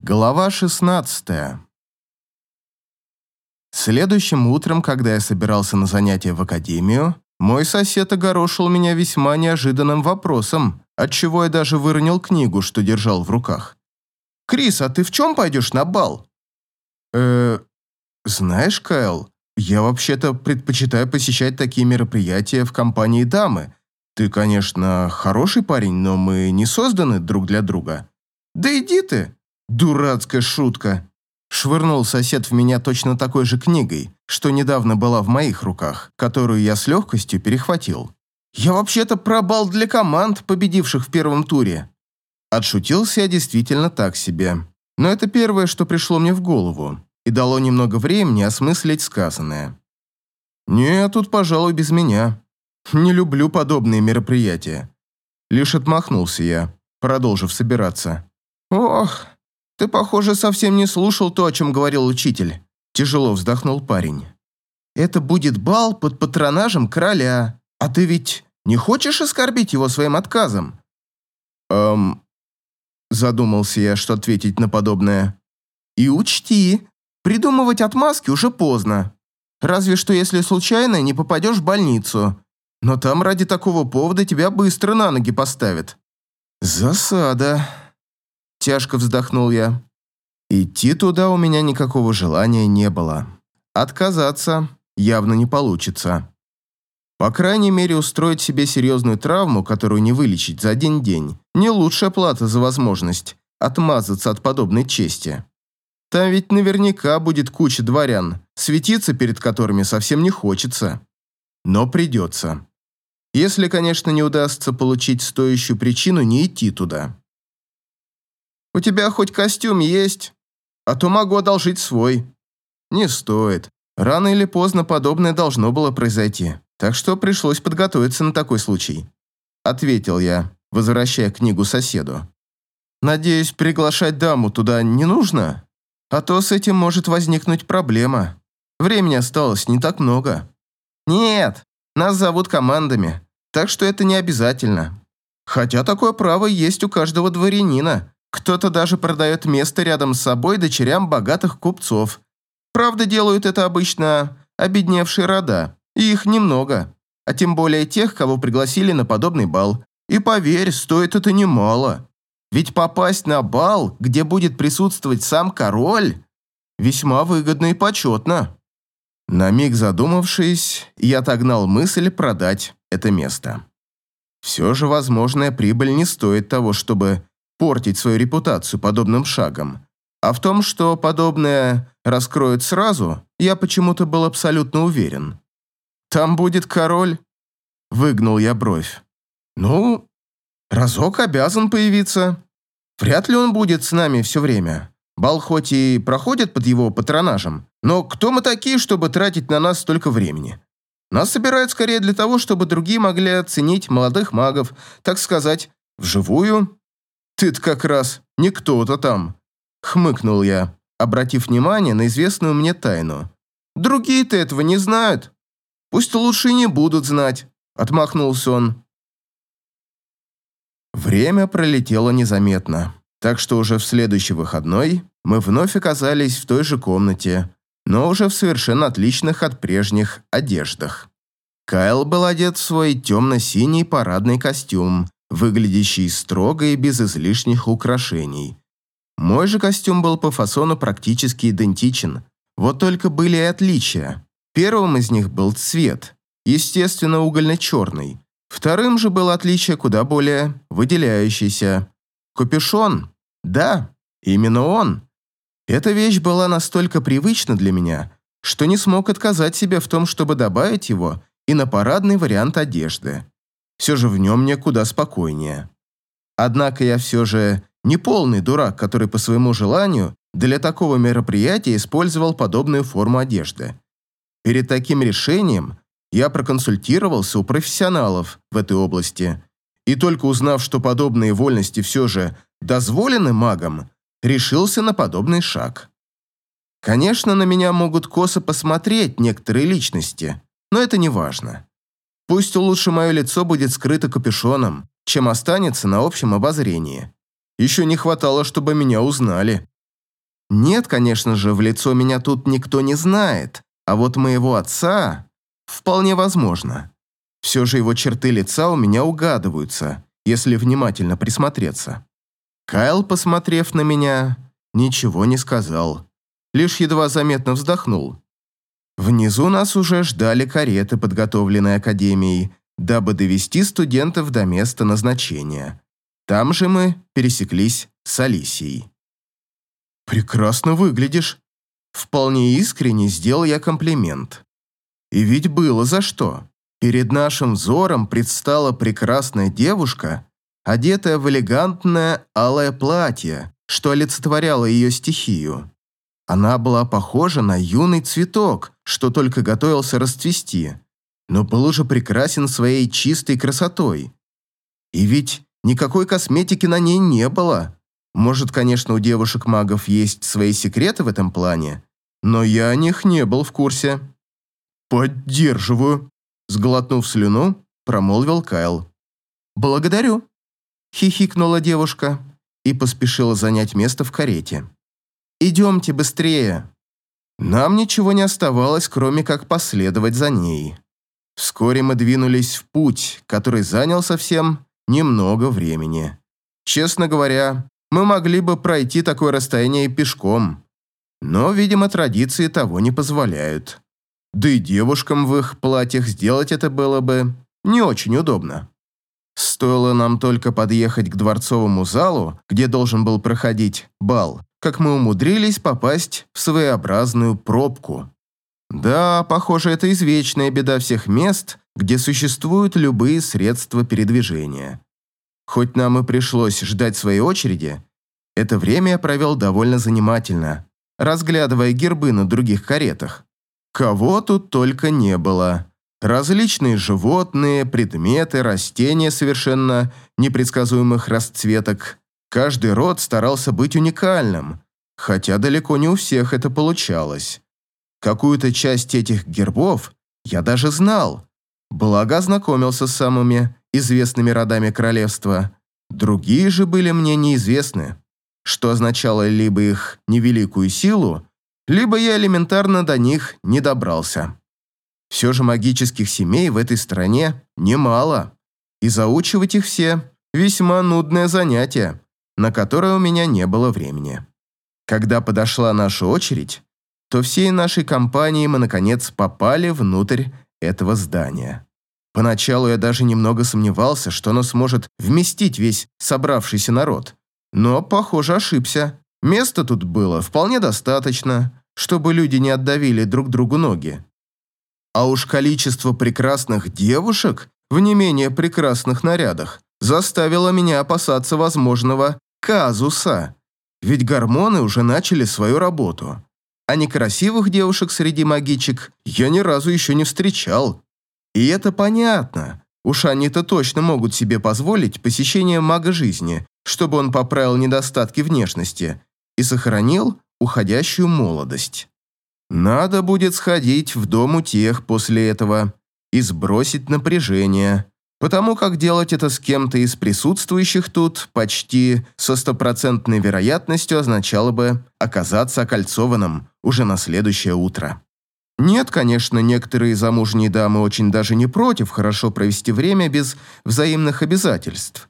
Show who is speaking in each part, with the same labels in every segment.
Speaker 1: Глава 16. Следующим утром, когда я собирался на занятия в академию, мой сосед огорошил меня весьма неожиданным вопросом, отчего я даже выронил книгу, что держал в руках. «Крис, а ты в чем пойдешь на бал?» «Э, знаешь, Кайл, я вообще-то предпочитаю посещать такие мероприятия в компании дамы. Ты, конечно, хороший парень, но мы не созданы друг для друга». «Да иди ты!» «Дурацкая шутка!» Швырнул сосед в меня точно такой же книгой, что недавно была в моих руках, которую я с легкостью перехватил. «Я вообще-то пробал для команд, победивших в первом туре». Отшутился я действительно так себе. Но это первое, что пришло мне в голову, и дало немного времени осмыслить сказанное. «Не, тут, пожалуй, без меня. Не люблю подобные мероприятия». Лишь отмахнулся я, продолжив собираться. «Ох, «Ты, похоже, совсем не слушал то, о чем говорил учитель», – тяжело вздохнул парень. «Это будет бал под патронажем короля, а ты ведь не хочешь оскорбить его своим отказом?» «Эм...» – задумался я, что ответить на подобное. «И учти, придумывать отмазки уже поздно. Разве что если случайно не попадешь в больницу. Но там ради такого повода тебя быстро на ноги поставят». «Засада», Тяжко вздохнул я. Идти туда у меня никакого желания не было. Отказаться явно не получится. По крайней мере, устроить себе серьезную травму, которую не вылечить за один день, не лучшая плата за возможность отмазаться от подобной чести. Там ведь наверняка будет куча дворян, светиться перед которыми совсем не хочется. Но придется. Если, конечно, не удастся получить стоящую причину не идти туда. У тебя хоть костюм есть? А то могу одолжить свой». «Не стоит. Рано или поздно подобное должно было произойти, так что пришлось подготовиться на такой случай», — ответил я, возвращая книгу соседу. «Надеюсь, приглашать даму туда не нужно? А то с этим может возникнуть проблема. Времени осталось не так много». «Нет, нас зовут командами, так что это не обязательно. Хотя такое право есть у каждого дворянина, кто-то даже продает место рядом с собой дочерям богатых купцов. Правда, делают это обычно обедневшие рода, и их немного, а тем более тех, кого пригласили на подобный бал. И поверь, стоит это немало. Ведь попасть на бал, где будет присутствовать сам король, весьма выгодно и почетно. На миг задумавшись, я отогнал мысль продать это место. Все же возможная прибыль не стоит того, чтобы портить свою репутацию подобным шагом. А в том, что подобное раскроют сразу, я почему-то был абсолютно уверен. «Там будет король?» Выгнул я бровь. «Ну, разок обязан появиться. Вряд ли он будет с нами все время. Бал хоть и проходит под его патронажем, но кто мы такие, чтобы тратить на нас столько времени? Нас собирают скорее для того, чтобы другие могли оценить молодых магов, так сказать, вживую «Ты-то как раз не кто-то там», — хмыкнул я, обратив внимание на известную мне тайну. «Другие-то этого не знают. Пусть лучше и не будут знать», — отмахнулся он. Время пролетело незаметно, так что уже в следующий выходной мы вновь оказались в той же комнате, но уже в совершенно отличных от прежних одеждах. Кайл был одет в свой темно-синий парадный костюм, выглядящий строго и без излишних украшений. Мой же костюм был по фасону практически идентичен, вот только были и отличия. Первым из них был цвет, естественно, угольно-черный. Вторым же было отличие куда более выделяющееся. Капюшон. Да, именно он. Эта вещь была настолько привычна для меня, что не смог отказать себе в том, чтобы добавить его и на парадный вариант одежды. Все же в нем мне куда спокойнее. Однако я все же не полный дурак, который по своему желанию для такого мероприятия использовал подобную форму одежды. Перед таким решением я проконсультировался у профессионалов в этой области, и только узнав, что подобные вольности все же дозволены магам, решился на подобный шаг. Конечно, на меня могут косо посмотреть некоторые личности, но это не важно. Пусть лучше мое лицо будет скрыто капюшоном, чем останется на общем обозрении. Еще не хватало, чтобы меня узнали. Нет, конечно же, в лицо меня тут никто не знает, а вот моего отца вполне возможно. Все же его черты лица у меня угадываются, если внимательно присмотреться. Кайл, посмотрев на меня, ничего не сказал, лишь едва заметно вздохнул. Внизу нас уже ждали кареты, подготовленные Академией, дабы довести студентов до места назначения. Там же мы пересеклись с Алисией. «Прекрасно выглядишь», Вполне искренне сделал я комплимент. И ведь было за что. Перед нашим взором предстала прекрасная девушка, одетая в элегантное алое платье, что олицетворяло ее стихию. Она была похожа на юный цветок, что только готовился расцвести, но был уже прекрасен своей чистой красотой. И ведь никакой косметики на ней не было. Может, конечно, у девушек-магов есть свои секреты в этом плане, но я о них не был в курсе. «Поддерживаю», – сглотнув слюну, промолвил Кайл. «Благодарю», – хихикнула девушка и поспешила занять место в карете. «Идемте быстрее». Нам ничего не оставалось, кроме как последовать за ней. Вскоре мы двинулись в путь, который занял совсем немного времени. Честно говоря, мы могли бы пройти такое расстояние пешком, но, видимо, традиции того не позволяют. Да и девушкам в их платьях сделать это было бы не очень удобно. Стоило нам только подъехать к дворцовому залу, где должен был проходить бал, как мы умудрились попасть в своеобразную пробку. Да, похоже, это извечная беда всех мест, где существуют любые средства передвижения. Хоть нам и пришлось ждать своей очереди, это время я провел довольно занимательно, разглядывая гербы на других каретах. Кого тут только не было. Различные животные, предметы, растения совершенно непредсказуемых расцветок. Каждый род старался быть уникальным, хотя далеко не у всех это получалось. Какую-то часть этих гербов я даже знал, благо ознакомился с самыми известными родами королевства. Другие же были мне неизвестны что означало либо их невеликую силу, либо я элементарно до них не добрался. Все же магических семей в этой стране немало, и заучивать их все – весьма нудное занятие, на которое у меня не было времени. Когда подошла наша очередь, то всей нашей компанией мы, наконец, попали внутрь этого здания. Поначалу я даже немного сомневался, что оно сможет вместить весь собравшийся народ, но, похоже, ошибся. Места тут было вполне достаточно, чтобы люди не отдавили друг другу ноги. А уж количество прекрасных девушек в не менее прекрасных нарядах заставило меня опасаться возможного казуса. Ведь гормоны уже начали свою работу. А некрасивых девушек среди магичек я ни разу еще не встречал. И это понятно. Уж они-то точно могут себе позволить посещение мага жизни, чтобы он поправил недостатки внешности и сохранил уходящую молодость. Надо будет сходить в дом у тех после этого и сбросить напряжение, потому как делать это с кем-то из присутствующих тут почти со стопроцентной вероятностью означало бы оказаться окольцованным уже на следующее утро. Нет, конечно, некоторые замужние дамы очень даже не против хорошо провести время без взаимных обязательств.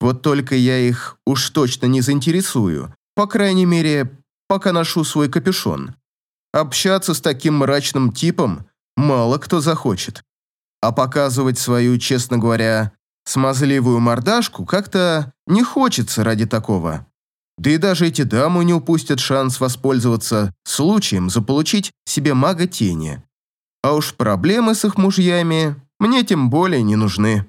Speaker 1: Вот только я их уж точно не заинтересую, по крайней мере, пока ношу свой капюшон. Общаться с таким мрачным типом мало кто захочет. А показывать свою, честно говоря, смазливую мордашку как-то не хочется ради такого. Да и даже эти дамы не упустят шанс воспользоваться случаем заполучить себе мага тени. А уж проблемы с их мужьями мне тем более не нужны.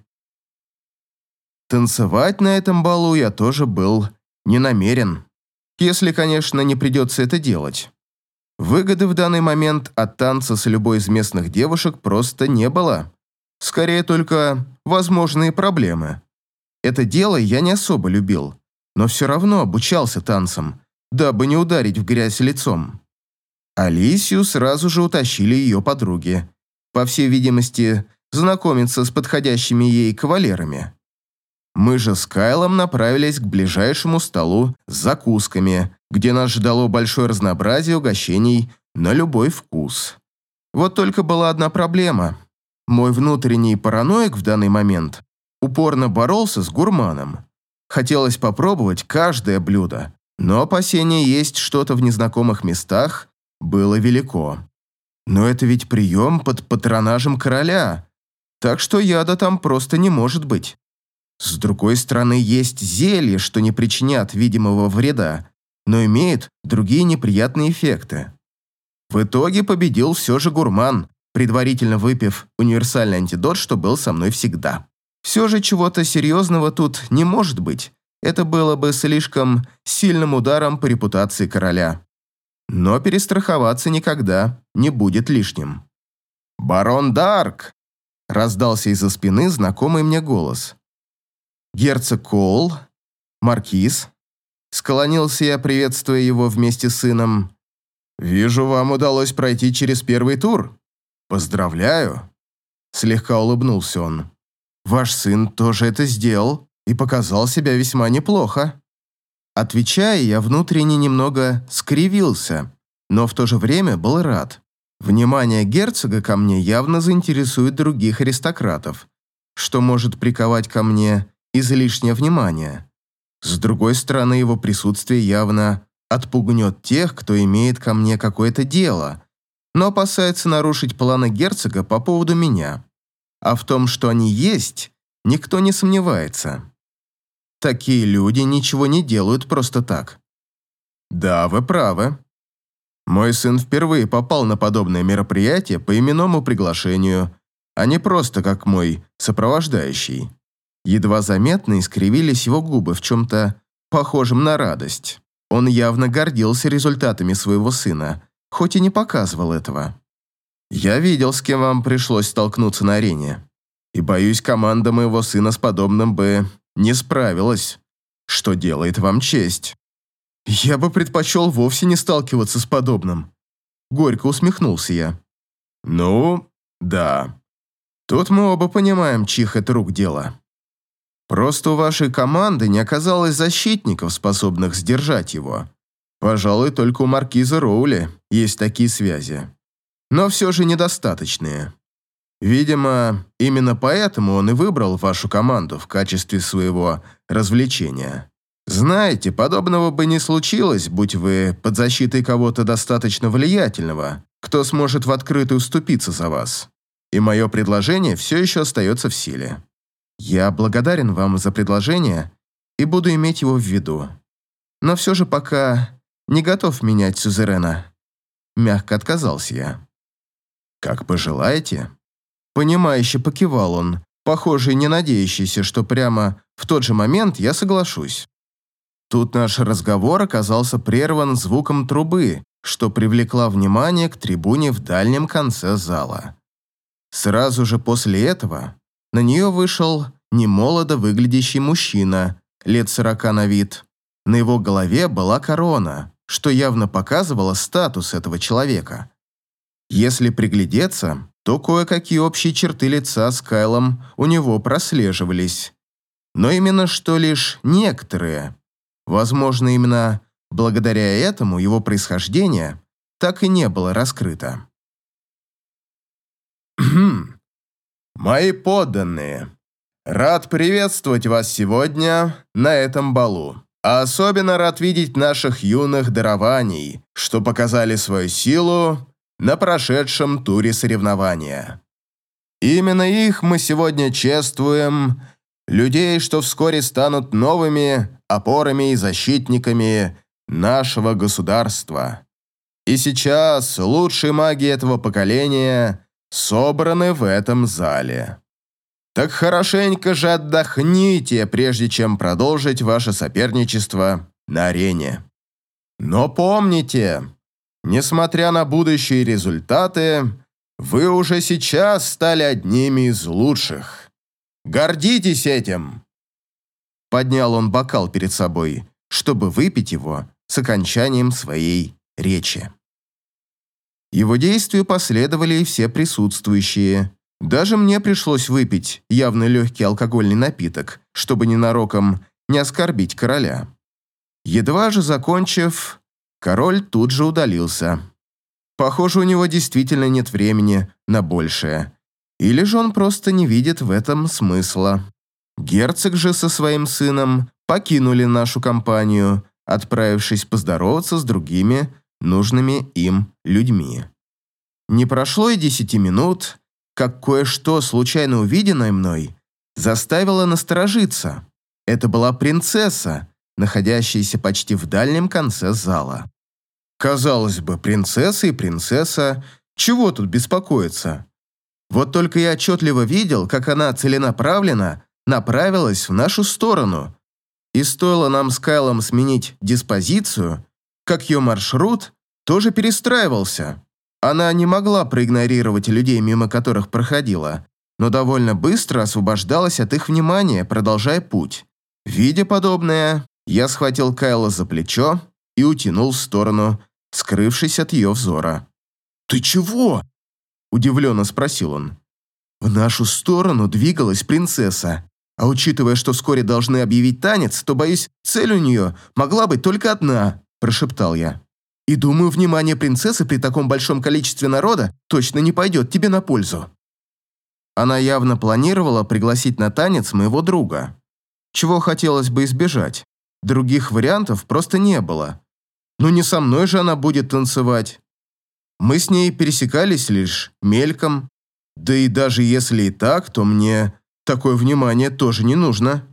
Speaker 1: Танцевать на этом балу я тоже был не намерен. Если, конечно, не придется это делать. Выгоды в данный момент от танца с любой из местных девушек просто не было. Скорее только возможные проблемы. Это дело я не особо любил, но все равно обучался танцам, дабы не ударить в грязь лицом. Алисию сразу же утащили ее подруги. По всей видимости, знакомиться с подходящими ей кавалерами. Мы же с Кайлом направились к ближайшему столу с закусками, где нас ждало большое разнообразие угощений на любой вкус. Вот только была одна проблема. Мой внутренний параноик в данный момент упорно боролся с гурманом. Хотелось попробовать каждое блюдо, но опасение есть что-то в незнакомых местах было велико. Но это ведь прием под патронажем короля, так что яда там просто не может быть. С другой стороны, есть зелья, что не причинят видимого вреда, но имеют другие неприятные эффекты. В итоге победил все же гурман, предварительно выпив универсальный антидот, что был со мной всегда. Все же чего-то серьезного тут не может быть. Это было бы слишком сильным ударом по репутации короля. Но перестраховаться никогда не будет лишним. «Барон Дарк!» – раздался из-за спины знакомый мне голос. «Герцог Коул? Маркиз?» Склонился я, приветствуя его вместе с сыном. «Вижу, вам удалось пройти через первый тур. Поздравляю!» Слегка улыбнулся он. «Ваш сын тоже это сделал и показал себя весьма неплохо». Отвечая, я внутренне немного скривился, но в то же время был рад. Внимание герцога ко мне явно заинтересует других аристократов, что может приковать ко мне излишнее внимание. С другой стороны, его присутствие явно отпугнет тех, кто имеет ко мне какое-то дело, но опасается нарушить планы герцога по поводу меня. А в том, что они есть, никто не сомневается. Такие люди ничего не делают просто так. Да, вы правы. Мой сын впервые попал на подобное мероприятие по именному приглашению, а не просто как мой сопровождающий. Едва заметно искривились его губы в чем-то похожем на радость. Он явно гордился результатами своего сына, хоть и не показывал этого. «Я видел, с кем вам пришлось столкнуться на арене, и, боюсь, команда моего сына с подобным бы не справилась, что делает вам честь». «Я бы предпочел вовсе не сталкиваться с подобным», — горько усмехнулся я. «Ну, да. Тут мы оба понимаем, чьих это рук дело». Просто у вашей команды не оказалось защитников, способных сдержать его. Пожалуй, только у маркиза Роули есть такие связи. Но все же недостаточные. Видимо, именно поэтому он и выбрал вашу команду в качестве своего развлечения. Знаете, подобного бы не случилось, будь вы под защитой кого-то достаточно влиятельного, кто сможет в открытую уступиться за вас. И мое предложение все еще остается в силе. Я благодарен вам за предложение и буду иметь его в виду. Но все же пока не готов менять сюзерена. Мягко отказался я. Как пожелаете. Понимающе покивал он, похоже, не надеющийся, что прямо в тот же момент я соглашусь. Тут наш разговор оказался прерван звуком трубы, что привлекла внимание к трибуне в дальнем конце зала. Сразу же после этого на нее вышел немолодо выглядящий мужчина, лет сорока на вид. На его голове была корона, что явно показывало статус этого человека. Если приглядеться, то кое-какие общие черты лица с Кайлом у него прослеживались. Но именно что лишь некоторые. Возможно, именно благодаря этому его происхождение так и не было раскрыто. «Мои подданные, рад приветствовать вас сегодня на этом балу. А особенно рад видеть наших юных дарований, что показали свою силу на прошедшем туре соревнования. Именно их мы сегодня чествуем, людей, что вскоре станут новыми опорами и защитниками нашего государства. И сейчас лучшие маги этого поколения собраны в этом зале. Так хорошенько же отдохните, прежде чем продолжить ваше соперничество на арене. Но помните, несмотря на будущие результаты, вы уже сейчас стали одними из лучших. Гордитесь этим!» Поднял он бокал перед собой, чтобы выпить его с окончанием своей речи. Его действию последовали и все присутствующие. Даже мне пришлось выпить явно легкий алкогольный напиток, чтобы ненароком не оскорбить короля. Едва же закончив, Король тут же удалился. Похоже, у него действительно нет времени на большее. Или же он просто не видит в этом смысла. Герцог же со своим сыном покинули нашу компанию, отправившись поздороваться с другими нужными им людьми. Не прошло и десяти минут, как кое-что, случайно увиденное мной, заставило насторожиться. Это была принцесса, находящаяся почти в дальнем конце зала. Казалось бы, принцесса и принцесса, чего тут беспокоиться? Вот только я отчетливо видел, как она целенаправленно направилась в нашу сторону. И стоило нам с Кайлом сменить диспозицию, как ее маршрут тоже перестраивался. Она не могла проигнорировать людей, мимо которых проходила, но довольно быстро освобождалась от их внимания, продолжая путь. Видя подобное, я схватил Кайла за плечо и утянул в сторону, скрывшись от ее взора. «Ты чего?» – удивленно спросил он. В нашу сторону двигалась принцесса, а учитывая, что вскоре должны объявить танец, то, боюсь, цель у нее могла быть только одна, прошептал я. И думаю, внимание принцессы при таком большом количестве народа точно не пойдет тебе на пользу. Она явно планировала пригласить на танец моего друга, чего хотелось бы избежать. Других вариантов просто не было. Но не со мной же она будет танцевать. Мы с ней пересекались лишь мельком, да и даже если и так, то мне такое внимание тоже не нужно.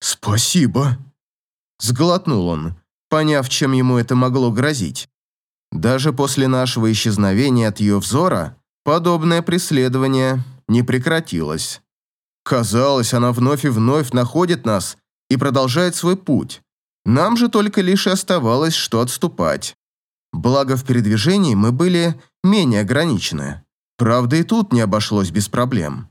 Speaker 1: «Спасибо», – сглотнул он, поняв, чем ему это могло грозить. Даже после нашего исчезновения от ее взора подобное преследование не прекратилось. Казалось, она вновь и вновь находит нас и продолжает свой путь. Нам же только лишь и оставалось, что отступать. Благо в передвижении мы были менее ограничены. Правда, и тут не обошлось без проблем.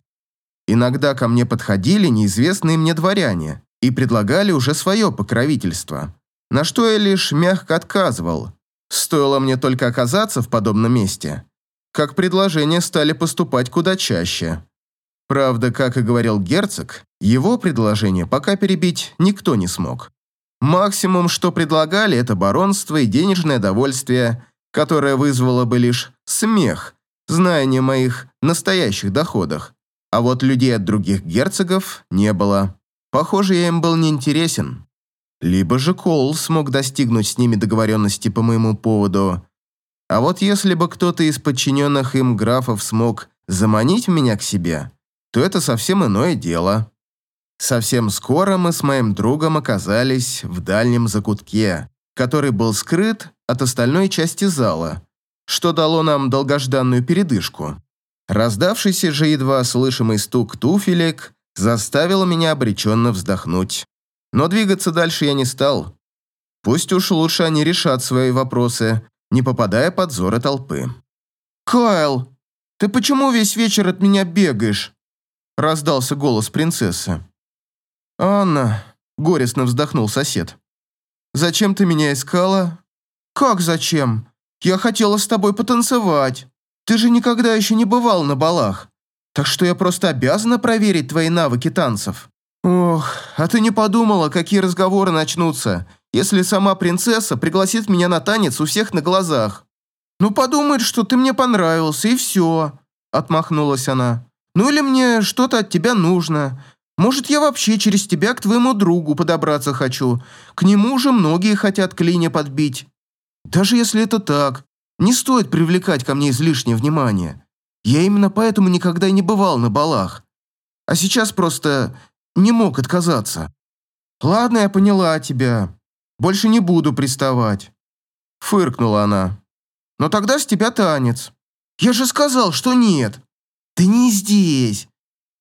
Speaker 1: Иногда ко мне подходили неизвестные мне дворяне и предлагали уже свое покровительство, на что я лишь мягко отказывал. Стоило мне только оказаться в подобном месте, как предложения стали поступать куда чаще. Правда, как и говорил герцог, его предложение пока перебить никто не смог. Максимум, что предлагали, это баронство и денежное довольствие, которое вызвало бы лишь смех, зная не моих настоящих доходах. А вот людей от других герцогов не было. Похоже, я им был неинтересен. Либо же Коул смог достигнуть с ними договоренности по моему поводу. А вот если бы кто-то из подчиненных им графов смог заманить меня к себе, то это совсем иное дело. Совсем скоро мы с моим другом оказались в дальнем закутке, который был скрыт от остальной части зала, что дало нам долгожданную передышку. Раздавшийся же едва слышимый стук туфелек заставил меня обреченно вздохнуть. Но двигаться дальше я не стал. Пусть уж лучше они решат свои вопросы, не попадая под взоры толпы. «Кайл, ты почему весь вечер от меня бегаешь?» раздался голос принцессы. «Анна», — горестно вздохнул сосед. «Зачем ты меня искала?» «Как зачем? Я хотела с тобой потанцевать». Ты же никогда еще не бывал на балах, так что я просто обязана проверить твои навыки танцев. Ох, а ты не подумала, какие разговоры начнутся, если сама принцесса пригласит меня на танец у всех на глазах? Ну, подумает, что ты мне понравился, и все, отмахнулась она. Ну или мне что-то от тебя нужно. Может, я вообще через тебя к твоему другу подобраться хочу. К нему уже многие хотят клинья подбить. Даже если это так, не стоит привлекать ко мне излишнее внимание. Я именно поэтому никогда и не бывал на балах. А сейчас просто не мог отказаться. Ладно, я поняла тебя. Больше не буду приставать. Фыркнула она. Но тогда с тебя танец. Я же сказал, что нет. Ты не здесь.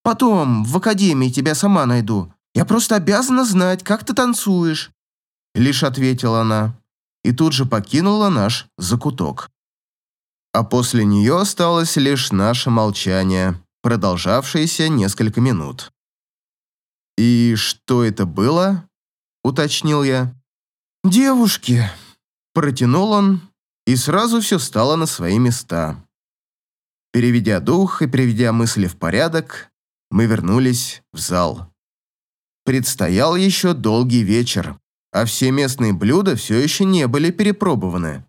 Speaker 1: Потом в академии тебя сама найду. Я просто обязана знать, как ты танцуешь. Лишь ответила она и тут же покинула наш закуток. А после нее осталось лишь наше молчание, продолжавшееся несколько минут. «И что это было?» – уточнил я. «Девушки!» – протянул он, и сразу все стало на свои места. Переведя дух и приведя мысли в порядок, мы вернулись в зал. Предстоял еще долгий вечер, а все местные блюда все еще не были перепробованы.